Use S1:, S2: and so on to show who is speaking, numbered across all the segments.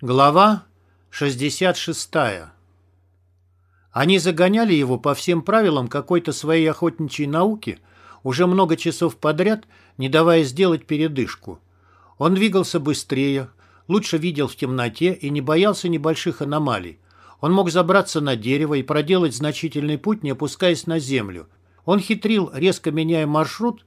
S1: Глава 66 Они загоняли его по всем правилам какой-то своей охотничьей науки уже много часов подряд, не давая сделать передышку. Он двигался быстрее, лучше видел в темноте и не боялся небольших аномалий. Он мог забраться на дерево и проделать значительный путь, не опускаясь на землю. Он хитрил, резко меняя маршрут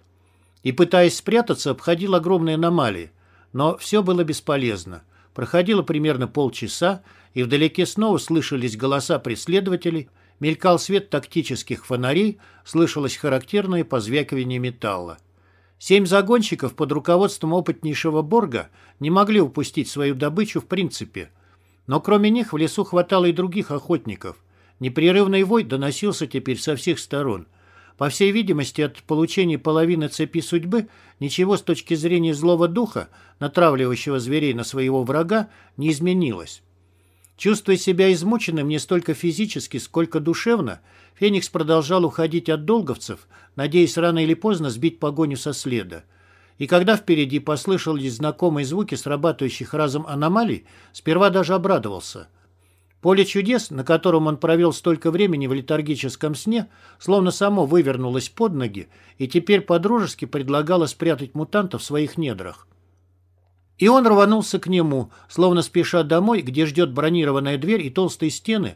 S1: и, пытаясь спрятаться, обходил огромные аномалии. Но все было бесполезно. Проходило примерно полчаса, и вдалеке снова слышались голоса преследователей, мелькал свет тактических фонарей, слышалось характерное позвякивание металла. Семь загонщиков под руководством опытнейшего Борга не могли упустить свою добычу в принципе. Но кроме них в лесу хватало и других охотников. Непрерывный вой доносился теперь со всех сторон – по всей видимости, от получения половины цепи судьбы ничего с точки зрения злого духа, натравливающего зверей на своего врага, не изменилось. Чувствуя себя измученным не столько физически, сколько душевно, Феникс продолжал уходить от долговцев, надеясь рано или поздно сбить погоню со следа. И когда впереди послышались знакомые звуки срабатывающих разом аномалий, сперва даже обрадовался – Поле чудес, на котором он провел столько времени в летаргическом сне, словно само вывернулось под ноги и теперь подружески предлагало спрятать мутанта в своих недрах. И он рванулся к нему, словно спеша домой, где ждет бронированная дверь и толстые стены,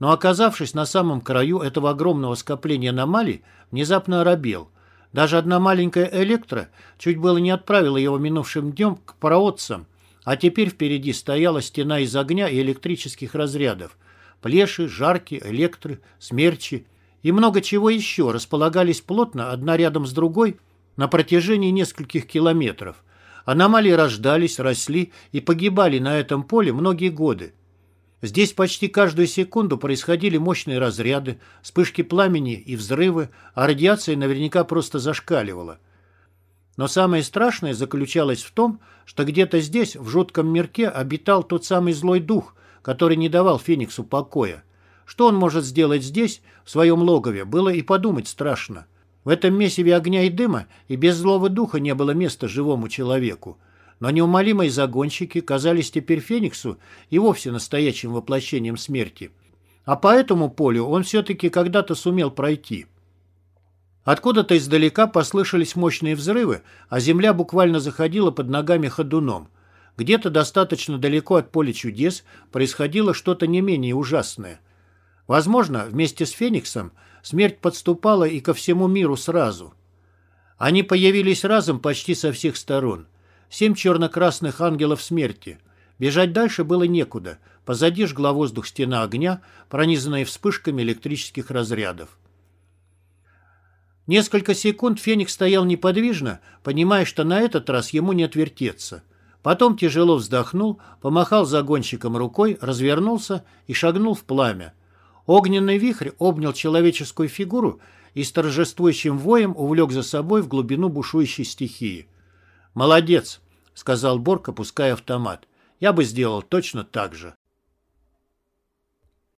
S1: но, оказавшись на самом краю этого огромного скопления аномалий, внезапно оробел. Даже одна маленькая электро чуть было не отправила его минувшим днем к проводцам, а теперь впереди стояла стена из огня и электрических разрядов. Плеши, жарки, электры, смерчи и много чего еще располагались плотно одна рядом с другой на протяжении нескольких километров. Аномалии рождались, росли и погибали на этом поле многие годы. Здесь почти каждую секунду происходили мощные разряды, вспышки пламени и взрывы, а радиация наверняка просто зашкаливала. Но самое страшное заключалось в том, что где-то здесь, в жутком мирке, обитал тот самый злой дух, который не давал Фениксу покоя. Что он может сделать здесь, в своем логове, было и подумать страшно. В этом месиве огня и дыма и без злого духа не было места живому человеку. Но неумолимые загонщики казались теперь Фениксу и вовсе настоящим воплощением смерти. А по этому полю он все-таки когда-то сумел пройти – Откуда-то издалека послышались мощные взрывы, а земля буквально заходила под ногами ходуном. Где-то достаточно далеко от поля чудес происходило что-то не менее ужасное. Возможно, вместе с Фениксом смерть подступала и ко всему миру сразу. Они появились разом почти со всех сторон. Семь черно-красных ангелов смерти. Бежать дальше было некуда. Позади жгла воздух стена огня, пронизанная вспышками электрических разрядов. Несколько секунд Феникс стоял неподвижно, понимая, что на этот раз ему не отвертеться. Потом тяжело вздохнул, помахал загонщиком рукой, развернулся и шагнул в пламя. Огненный вихрь обнял человеческую фигуру и с торжествующим воем увлек за собой в глубину бушующей стихии. «Молодец!» — сказал Борг, опуская автомат. «Я бы сделал точно так же».